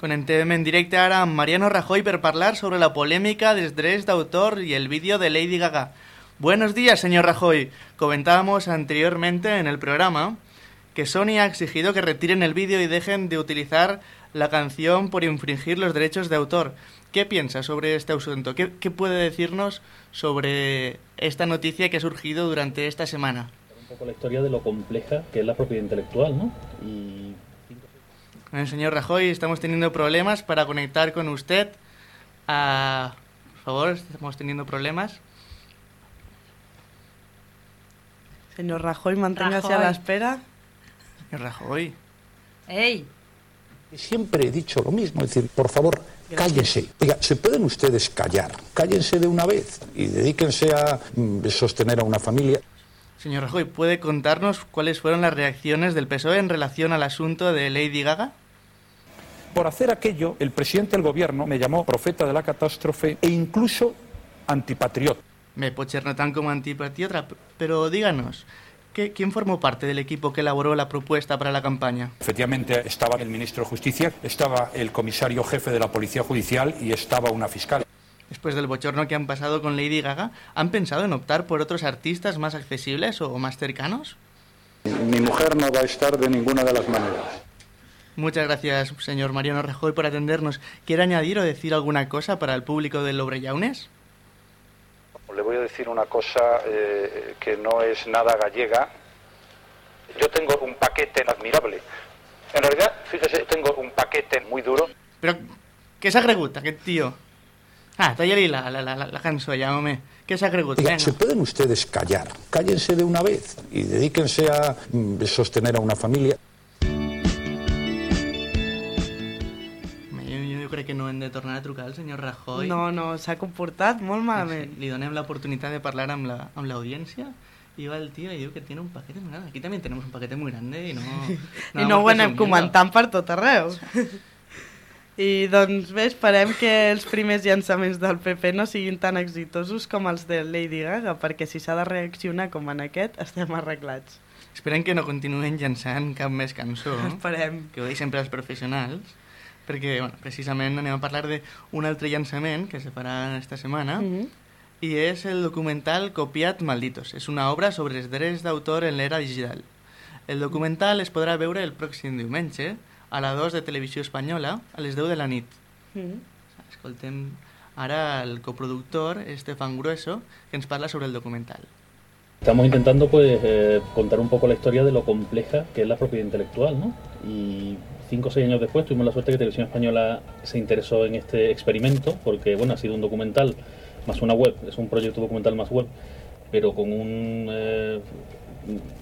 Connectem en directe ara amb Mariano Rajoy per parlar sobre la polèmica dels drets d'autor y el vídeo de Lady Gaga. Buenos días, señor Rajoy. Comentábamos anteriormente en el programa que Sony ha exigido que retiren el vídeo y dejen de utilizar la canción por infringir los derechos de autor. ¿Qué piensa sobre este asunto? ¿Qué, qué puede decirnos sobre esta noticia que ha surgido durante esta semana? un poco la historia de lo compleja que es la propiedad intelectual, ¿no? Y señor Rajoy, estamos teniendo problemas para conectar con usted. Ah, por favor, estamos teniendo problemas. Señor Rajoy, manténgase a Rajoy. la espera. Señor Rajoy. Ei, Siempre he dicho lo mismo, es decir, por favor, cállense. Oiga, ¿se pueden ustedes callar? Cállense de una vez y dedíquense a mm, sostener a una familia. Señor Rajoy, ¿puede contarnos cuáles fueron las reacciones del PSOE en relación al asunto de Lady Gaga? Por hacer aquello, el presidente del gobierno me llamó profeta de la catástrofe e incluso antipatriota. Me pot ser no tant com antipatriota, pero díganos, ¿qué- ¿quién formó parte del equipo que elaboró la propuesta para la campaña? Efectivamente, estaba el ministro de Justicia, estaba el comisario jefe de la Policía Judicial y estaba una fiscal. Después del bochorno que han pasado con Lady Gaga, ¿han pensado en optar por otros artistas más accesibles o más cercanos? Mi mujer no va a estar de ninguna de las maneras. Muchas gracias, señor Mariano Rajoy, por atendernos. ¿Quiere añadir o decir alguna cosa para el público del a decir una cosa eh, que no es nada gallega. Yo tengo un paquete admirable. En realidad, fíjese, tengo un paquete muy duro. Però què s'ha cregut, aquest tio? Ah, talla-li la, la, la, la cançó ja, home. Què s'ha cregut? Oiga, Vinga. ¿se pueden ustedes callar? Cállense de una vez y dedíquense a mm, sostener a una familia. Que no hem de tornar a trucar al senyor Rajoy. No, no, s'ha comportat molt malament. Sí, li donem l'oportunitat de parlar amb la- amb l'audiència i va el tio i diu que tiene un paquete muy grande. Aquí también tenemos un paquete muy grande y no... I no ho anem comentant per tot arreu. I doncs bé, esperem que els primers llançaments del PP no siguin tan exitosos com els de Lady Gaga, perquè si s'ha de reaccionar com en aquest, estem arreglats. Esperem que no continuïn llançant cap més cançó. Esperem. Que ho deixin per als professionals. Perquè, bueno, precisament anem a parlar d'un altre llançament que se farà esta setmana Mhm. i és el documental Copiat Malditos. És una obra sobre els drets d'autor en l'era digital. El documental es podrà veure el pròxim diumenge a la 2 de Televisió Espanyola a les 10 de la nit. Mhm. Escoltem ara el coproductor Estefan Grueso que ens parla sobre el documental. Estamos intentando pues eh, contar un poco la historia de lo compleja que es la propiedad intelectual, ¿no? Y cinco o seis años después tuvimos la suerte que Televisión Española se interesó en este experimento, porque bueno, ha sido un documental más una web, es un proyecto documental más web, pero con un eh,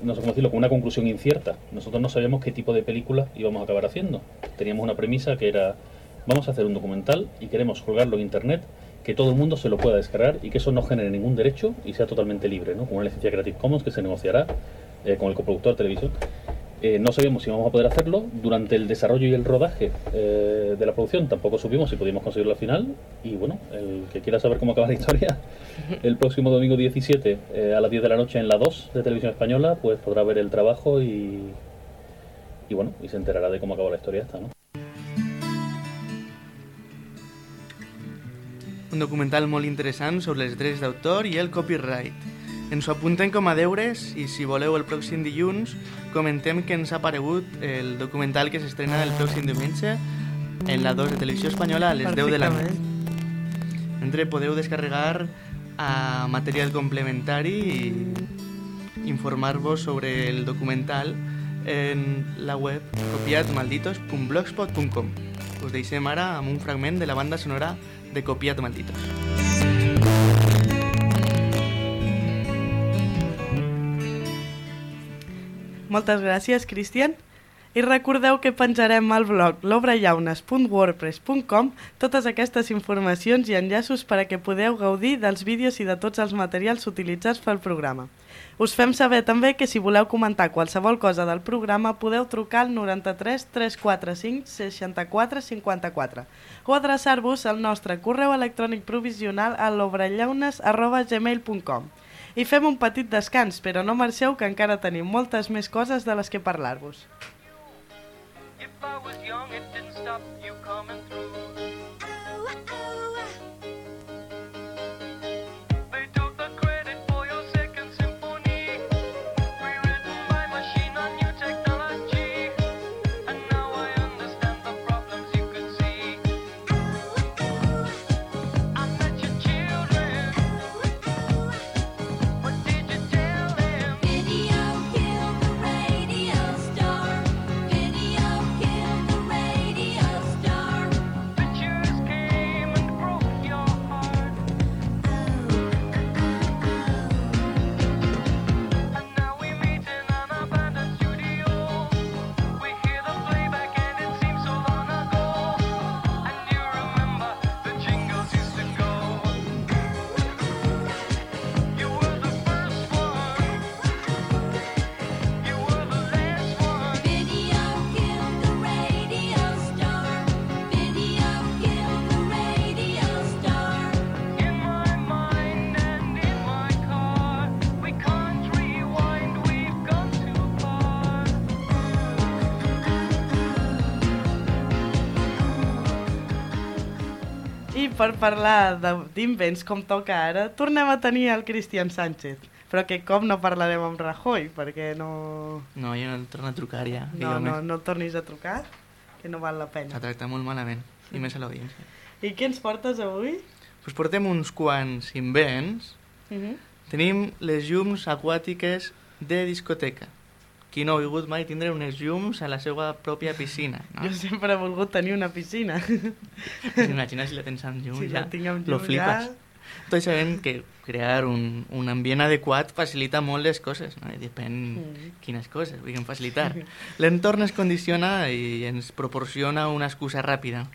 no sé cómo decirlo, con una conclusión incierta. Nosotros no sabíamos qué tipo de película íbamos a acabar haciendo. Teníamos una premisa que era vamos a hacer un documental y queremos colgarlo en internet que todo el mundo se lo pueda descargar y que eso no genere ningún derecho y sea totalmente libre, ¿no? Con una licencia Creative Commons que se negociará eh, con el coproductor de televisión. Eh, no sabíamos si íbamos a poder hacerlo. Durante el desarrollo y el rodaje eh, de la producción tampoco supimos si podíamos conseguirlo al final. Y bueno, el que quiera saber cómo acaba la historia, el próximo domingo 17 eh, a las 10 de la noche en la 2 de Televisión Española, pues podrá ver el trabajo y, y bueno, y se enterará de cómo acabó la historia esta, ¿no? un documental molt interessant sobre els drets d'autor i el copyright. Ens ho apuntem com a deures i si voleu el pròxim dilluns comentem que ens ha aparegut el documental que s'estrena el pròxim diumenge en la 2 de Televisió Espanyola a les 10 de la nit. Mentre podeu descarregar a material complementari i informar-vos sobre el documental en la web copiatmalditos.blogspot.com Us deixem ara amb un fragment de la banda sonora de Copiat Malditos. Moltes gràcies, Cristian. I recordeu que penjarem al blog l'obrellaunes.wordpress.com totes aquestes informacions i enllaços per a que podeu gaudir dels vídeos i de tots els materials utilitzats pel programa. Us fem saber també que si voleu comentar qualsevol cosa del programa podeu trucar al 93 345 64 54 o adreçar-vos al nostre correu electrònic provisional a l'obrellaunes.gmail.com i fem un petit descans, però no marxeu que encara tenim moltes més coses de les que parlar-vos. I was young, it didn't stop you coming through. Per parlar de- d'invents com toca ara, tornem a tenir el Cristian Sánchez. Però que com no parlarem amb Rajoy, perquè no... No, jo no el torno a trucar ja. No, no, no tornis a trucar, que no val la pena. S'ha tractat molt malament, i més a l'audiència. I què ens portes avui? Pues portem uns quants invents. Uh -huh. Tenim les llums aquàtiques de discoteca. Qui no ha volgut mai tindre unes llums a la seva pròpia piscina, no? Jo sempre he volgut tenir una piscina. Imagina si la tens amb llum Si ja, la tinc amb lo llum flipes. ja. Tots sabem que crear un, un ambient adequat facilita molt les coses, no? I depèn Mm. quines coses vulguem facilitar. L'entorn es condiciona i ens proporciona una excusa ràpida.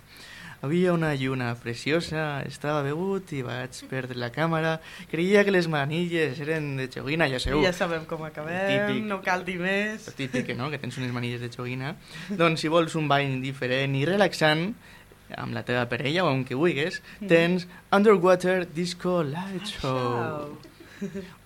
Havia una lluna preciosa, estava begut i vaig perdre la càmera. Creia que les manilles eren de joguina, ja sabeu. Ja sabem com acabem, Típic. no cal dir més. Típic, no?, que tens unes manilles de joguina. doncs si vols un ball diferent i relaxant, amb la teva parella o amb qui vulguis, Mm. tens Underwater Disco Light Show.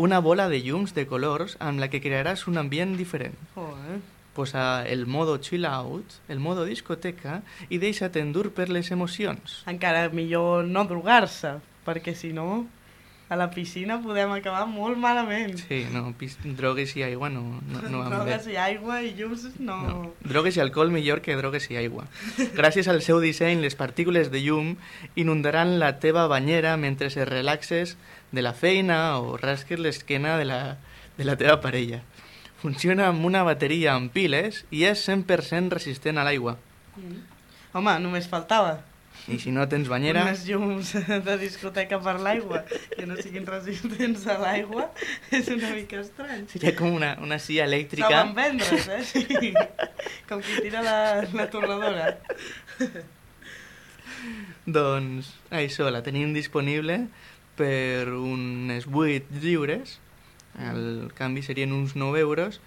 Una bola de llums de colors amb la que crearàs un ambient diferent. Joder. Posa el modo chill out, el modo discoteca, i deixa't endur per les emocions. Encara millor no drogar-se, perquè si no, a la piscina podem acabar molt malament. Sí, no, drogues i aigua no, no, no van bé. Drogues i aigua i llums no... No. Drogues i alcohol millor que drogues i aigua. Gràcies al seu disseny, les partícules de llum inundaran la teva banyera mentre es relaxes de la feina o rasques l'esquena de, la, de la teva parella. Funciona amb una bateria amb piles i és 100% resistent a l'aigua. Mm. Home, només faltava. I si no tens banyera... Unes llums de discoteca per l'aigua que no siguin resistents a l'aigua és una mica estrany. Seria com una, una silla elèctrica. Saben vendre's, eh? Sí. Com qui tira la, la tornadora. Doncs això, la tenim disponible per unes 8 lliures, el canvi serien uns 9 euros,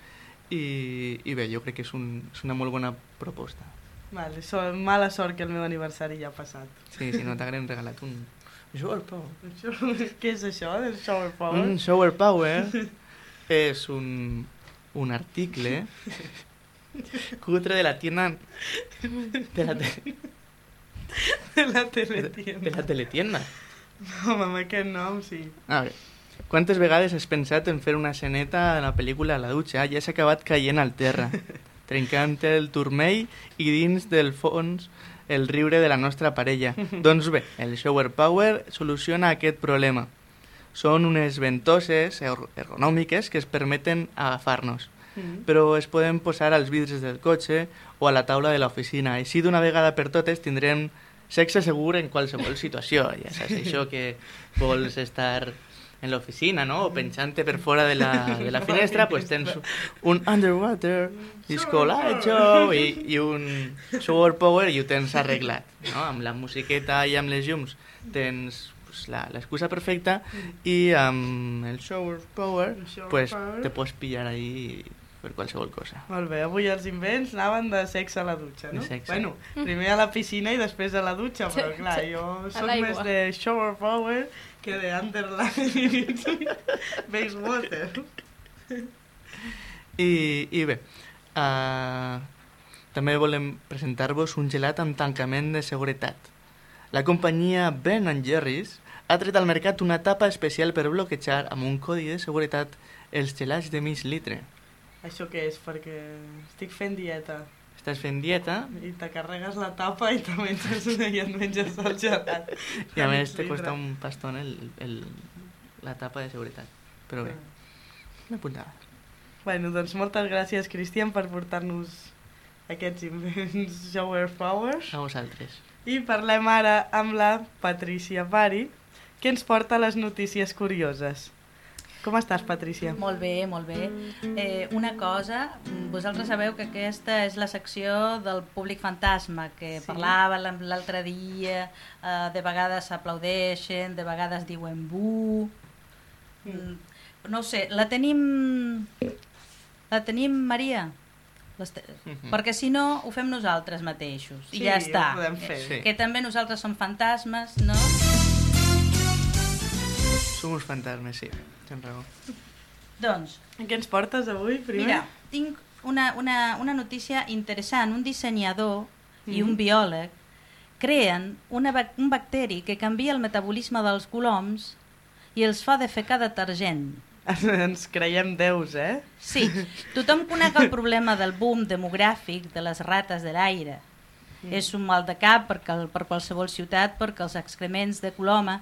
i, i bé, jo crec que és, un, és una molt bona proposta. Vale, so, mala sort que el meu aniversari ja ha passat. Sí, si no t'haguem regalat un Shower Power. Què és això, del Shower Power? Un Shower Power és un, un article cutre de la tienda... De la, te- De la teletienda. de la teletienda. Home, amb aquest nom, sí. A veure, quantes vegades has pensat en fer una esceneta de la pel·lícula a la dutxa? Ja s'ha acabat caient al terra, trencant el turmell i dins del fons el riure de la nostra parella. doncs bé, el Shower Power soluciona aquest problema. Són unes ventoses er- ergonòmiques que es permeten agafar-nos, Mm. però es poden posar als vidres del cotxe o a la taula de l'oficina. Així d'una vegada per totes tindrem sexe segur en qualsevol situació. Ja saps, això que vols estar en l'oficina, no? O penjant-te per fora de la, de la finestra, pues tens un underwater, disco light show i, i un shower power i ho tens arreglat, no? Amb la musiqueta i amb les llums tens pues, la- l'excusa perfecta i amb el shower power, shower pues power. te pots pillar ahí per qualsevol cosa. Molt bé, avui els invents anaven de sexe a la dutxa, no? De sexe. Bueno, primer a la piscina i després a la dutxa, però clar, jo soc més de shower power que de underline base water. I, i bé, uh, també volem presentar-vos un gelat amb tancament de seguretat. La companyia Ben Jerry's ha tret al mercat una tapa especial per bloquejar amb un codi de seguretat els gelats de mig litre. Això què és? Perquè estic fent dieta. Estàs fent dieta I te carregues la tapa i te menges, i et menges el gelat. i a més te costa un pastón el, el, la tapa de seguretat. Però bé, una puntada. Bueno, doncs moltes gràcies, Cristian, per portar-nos aquests invents shower powers. A vosaltres. I parlem ara amb la Patricia Pari, que ens porta les notícies curioses. Com estàs, Patricia? Molt bé, molt bé. Eh, una cosa, mm, vosaltres sabeu que aquesta és la secció del públic fantasma, que Sí. parlava l'al- l'altre dia, eh, de vegades aplaudeixen, de vegades diuen bu... Mm. No ho sé, la tenim... La tenim, Maria? Les te... Mhm. Perquè si no, ho fem nosaltres mateixos. I Sí, ja ho està. podem fer. Sí. Que també nosaltres som fantasmes, no? Som uns fantasmes, sí. Tens raó. Doncs, Què ens portes avui, primer? Mira, tinc una, una, una notícia interessant. Un dissenyador i Mhm. un biòleg creen una, un bacteri que canvia el metabolisme dels coloms i els fa defecar detergent. Ens creiem déus, eh? Sí, tothom coneix el problema del boom demogràfic de les rates de l'aire. Mm. És un mal de cap perquè, el- per qualsevol ciutat perquè els excrements de coloma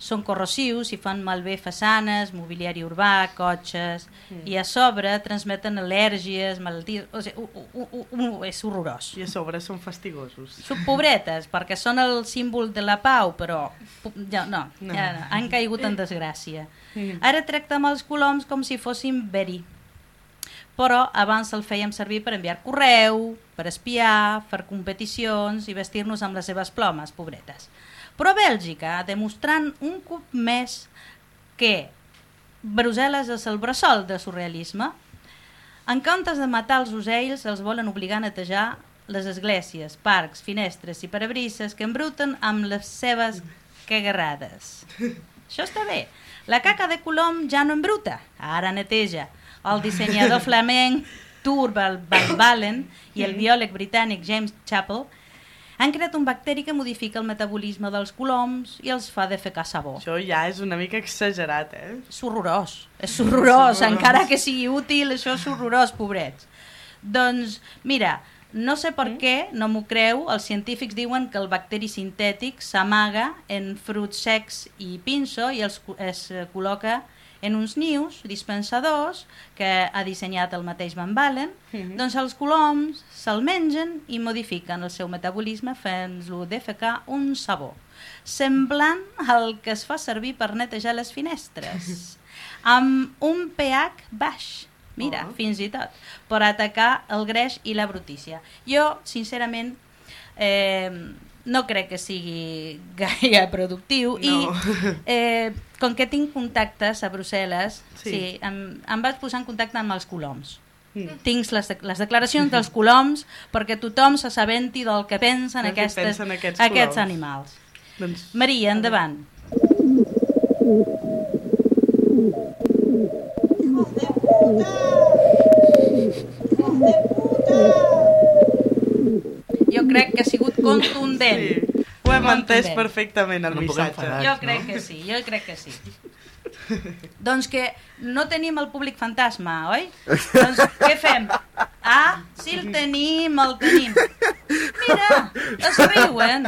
són corrosius i fan malbé façanes, mobiliari urbà, cotxes, Mm. i a sobre transmeten al·lèrgies, malalties... O sigui, u, u, u, és horrorós. I a sobre són fastigosos. Són pobretes, perquè són el símbol de la pau, però ja, no, No. ja no, han caigut en desgràcia. Mm. Ara tractem els coloms com si fossin veri. Però abans el fèiem servir per enviar correu, per espiar, fer competicions i vestir-nos amb les seves plomes, pobretes. Però Bèlgica, demostrant un cop més que Brussel·les és el bressol de surrealisme, en comptes de matar els ocells, els volen obligar a netejar les esglésies, parcs, finestres i parabrises que embruten amb les seves cagarrades. Això està bé. La caca de Colom ja no embruta, ara neteja. El dissenyador flamenc Turval Van Balen i el biòleg britànic James Chappell han creat un bacteri que modifica el metabolisme dels coloms i els fa defecar sabó. Això ja és una mica exagerat, eh? És horrorós, és horrorós, encara que sigui útil, això és horrorós, pobrets. Doncs, mira, no sé per què, no m'ho creu, els científics diuen que el bacteri sintètic s'amaga en fruits secs i pinso i els, es col·loca en uns nius dispensadors que ha dissenyat el mateix Van Balen, Mhm. doncs els coloms se'l mengen i modifiquen el seu metabolisme fent-lo defecar un sabó, semblant al que es fa servir per netejar les finestres, amb un pH baix, mira, Oh. fins i tot, per atacar el greix i la brutícia. Jo, sincerament, eh, no crec que sigui gaire productiu No. i eh, com que tinc contactes a Brussel·les, Sí. sí. em, em vaig posar en contacte amb els coloms. Mm. Tinc les, de- les declaracions dels coloms perquè tothom s'assabenti del que pensen, Del que aquestes, pensen aquests aquests coloms. animals. Doncs... Maria, endavant. Jo crec que ha sigut contundent. Sí. Ho hem entès perfectament, el No missatge. enfadar. Jo crec que sí, jo crec que sí. doncs que no tenim el públic fantasma, oi? Doncs què fem? Ah, sí el tenim, el tenim. Mira, es riuen.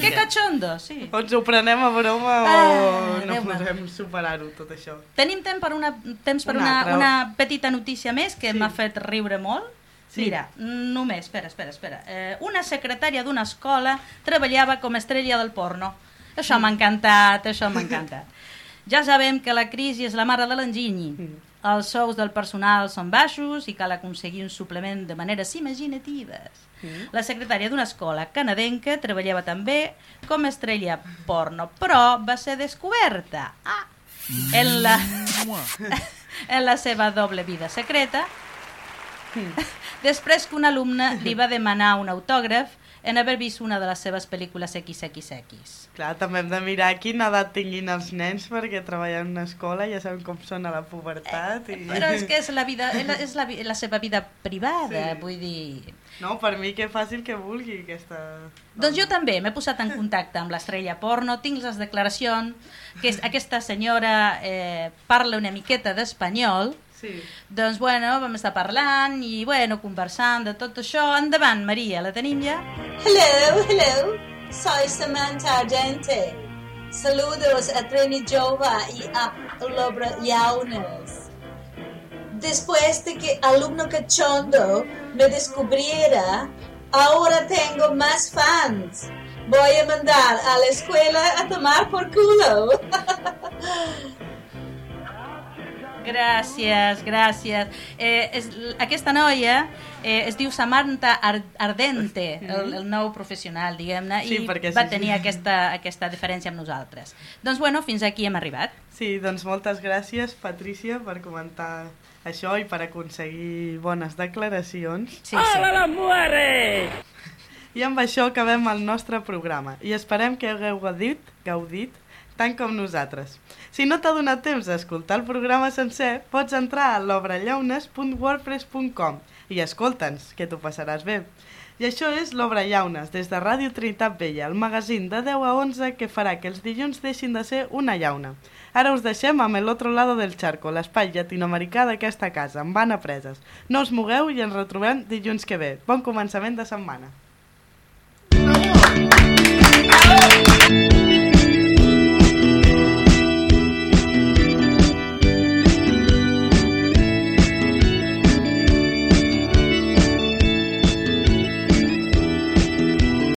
Que cachondo, sí. O ens ho prenem a broma o Ah, no Déu meu. podem superar-ho, tot això. Tenim temps per una, temps per Una una, una petita notícia més que m'ha fet riure molt. Sí. Mira, només, espera, espera, espera. Eh, una secretària d'una escola treballava com a estrella del porno. Això m'ha encantat, això m'ha encantat. Ja sabem que la crisi és la mare de l'enginyi. Els sous del personal són baixos i cal aconseguir un suplement de maneres imaginatives. La secretària d'una escola canadenca treballava també com a estrella porno, però va ser descoberta ah, en, la, en la seva doble vida secreta després que un alumne li va demanar un autògraf en haver vist una de les seves pel·lícules XXX. Clar, també hem de mirar quina edat tinguin els nens perquè treballen en una escola, ja sabem com són a la pubertat. I... Però és que és la, vida, és la, és la, seva vida privada, Sí. vull dir... No, per mi que fàcil que vulgui aquesta... Doncs jo també m'he posat en contacte amb l'estrella porno, tinc les declaracions, que aquesta senyora eh, parla una miqueta d'espanyol, Sí. doncs bueno, vam estar parlant i bueno, conversant de tot això. Endavant, Maria, la tenim ja? Hello, hello. Soy Samantha Ardente. Saludos a Trini Jova y a Lobra Yaunes. Después de que alumno cachondo me descubriera, ahora tengo más fans. Voy a mandar a la escuela a tomar por culo. Gràcies, gràcies. Eh, és, aquesta noia eh, es diu Samantha Ar Ardente, el, el nou professional, diguem-ne, Sí, i perquè va sí, sí. tenir aquesta, aquesta diferència amb nosaltres. Doncs bueno, fins aquí hem arribat. Sí, doncs moltes gràcies, Patrícia, per comentar això i per aconseguir bones declaracions. Sí, sí. Hola, la muere! I amb això acabem el nostre programa i esperem que hagueu gaudit, gaudit tant com nosaltres. Si no t'ha donat temps d'escoltar el programa sencer, pots entrar a l'obrallaunes.wordpress.com i escolta'ns, que t'ho passaràs bé. I això és l'Obra Llaunes, des de Ràdio Trinitat Vella, el magazín de 10 a 11 que farà que els dilluns deixin de ser una llauna. Ara us deixem amb otro lado del charco, l'espai llatinoamericà d'aquesta casa, amb Anna Preses. No us mogueu i ens retrobem dilluns que ve. Bon començament de setmana.